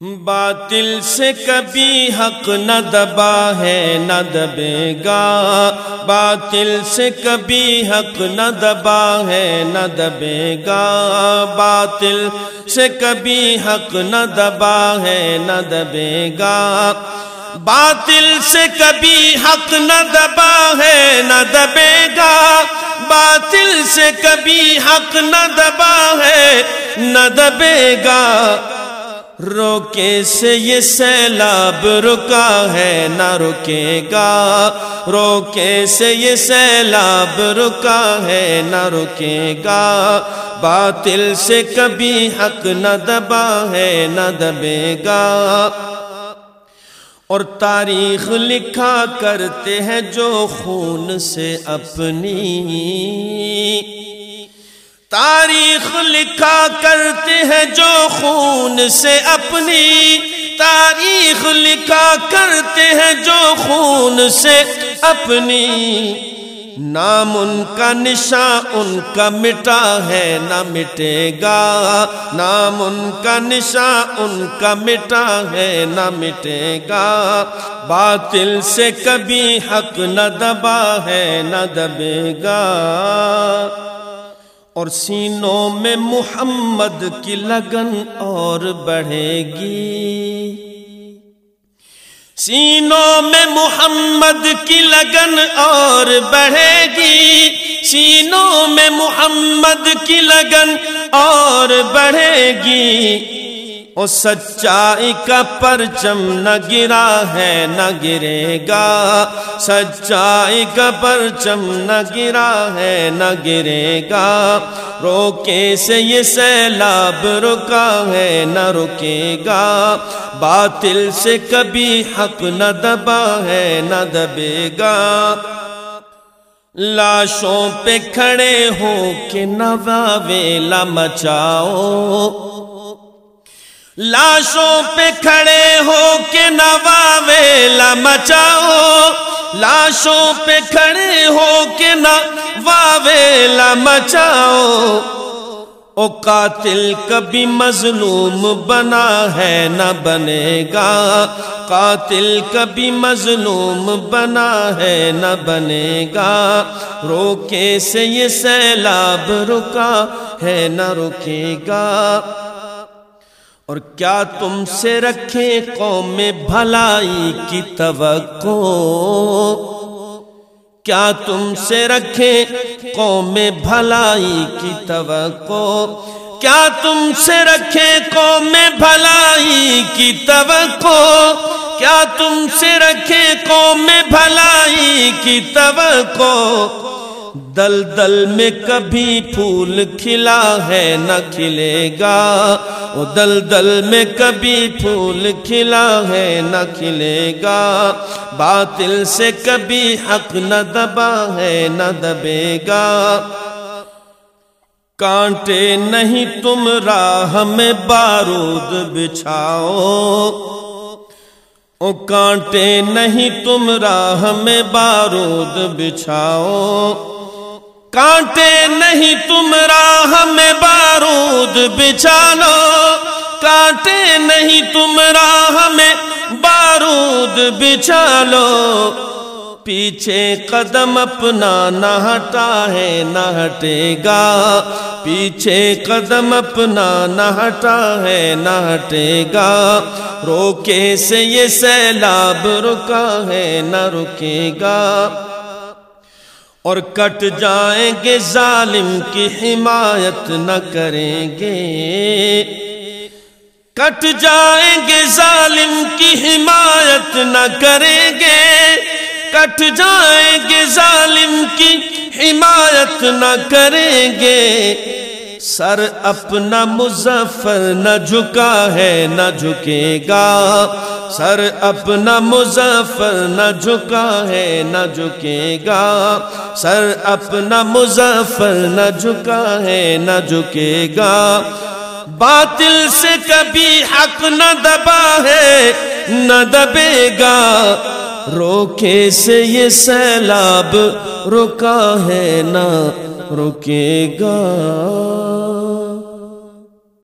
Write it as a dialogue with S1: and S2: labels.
S1: باطل سے کبھی حق نہ دبا ہے، نہ دبے گا۔ باطل سے کبھی حق نہ دبا ہے، نہ دبے گا۔ باطل سے کبھی حق نہ دبا ہے، نہ دبے گا۔ باطل سے کبھی حق نہ دبا ہے، نہ دبے گا۔ باطل سے کبھی حق نہ دبا ہے، نہ دبے گا۔ روکے سے یہ سیلاب رکا ہے، نہ رکے گا۔ روکے سے یہ سیلاب رکا ہے، نہ رکے گا۔ باطل سے کبھی حق نہ دبا ہے، نہ دبے گا۔ اور تاریخ لکھا کرتے ہیں جو خون سے اپنی۔ تاریخ لکھا کرتے ہیں جو خون سے اپنی۔ تاریخ لکھا کرتے ہیں جو خون سے اپنی۔ نام ان کا نشان، ان کا مٹا ہے، نہ مٹے گا۔ نام ان کا نشان، ان کا مٹا ہے، نہ مٹے گا۔ باطل سے کبھی حق نہ دبا ہے، نہ دبے گا۔ اور سینوں میں محمد کی لگن اور بڑھے گی۔ سینوں میں محمد کی لگن اور بڑھے گی۔ سینوں میں محمد کی لگن اور بڑھے گی۔ سچائی کا پرچم نہ گرا ہے، نہ گرے گا۔ سچائی کا پرچم نہ گرا ہے، نہ گرے گا۔ روکے سے یہ سیلاب رکا ہے، نہ رکے گا۔ باطل سے کبھی حق نہ دبا ہے، نہ دبے گا۔ لاشوں پہ کھڑے ہو کے نواویلا مچاؤ لاشوں پہ کھڑے ہو کے نواویلا مچاؤ۔ لاشوں پہ کھڑے ہو کے نواویلا مچاؤ۔ او قاتل کبھی مظلوم بنا ہے نہ بنے گا۔ قاتل کبھی مظلوم بنا ہے نہ بنے گا۔ روکے سے یہ سیلاب رکا ہے نہ رکے گا۔ اور کیا تم سے رکھے قوم بھلائی کی توقع؟ کیا تم سے رکھے قوم بھلائی کی توقع؟ کیا تم سے رکھے قوم بھلائی کی توقع؟ کیا تم سے رکھے قوم بھلائی کی توقع؟ دل دل میں کبھی پھول کھلا ہے نہ کھلے گا۔ وہ دل دل میں کبھی پھول کھلا ہے نہ کھلے گا۔ باطل سے کبھی حق نہ دبا ہے نہ دبے گا۔ کانٹے نہیں تم راہ میں بارود بچھاؤ۔ او کانٹے نہیں تم راہ میں بارود بچھاؤ۔ کانٹے نہیں تم راہ میں بارود بچھا لو کانٹے نہیں تم راہ میں بارود بچھا لو پیچھے قدم اپنا نہ ہٹا ہے، نہ ہٹے گا۔ پیچھے قدم اپنا نہ ہٹا ہے، نہ ہٹے گا۔ روکے سے یہ سیلاب رکا ہے، نہ رکے گا۔ اور کٹ جائیں گے، ظالم کی حمایت نہ کریں گے۔ کٹ جائیں گے، ظالم کی حمایت نہ کریں گے۔ کٹ جائیں گے، ظالم کی حمایت نہ کریں گے۔ سر اپنا مظفر نہ جھکا ہے، نہ جھکے گا۔ سر اپنا مظفر نہ جھکا ہے، نہ جھکے گا۔ سر اپنا مظفر نہ جھکا ہے، نہ جھکے گا۔ باطل سے کبھی حق نہ دبا ہے، نہ دبے گا۔ روکے سے یہ سیلاب رکا ہے، نہ رکے گا۔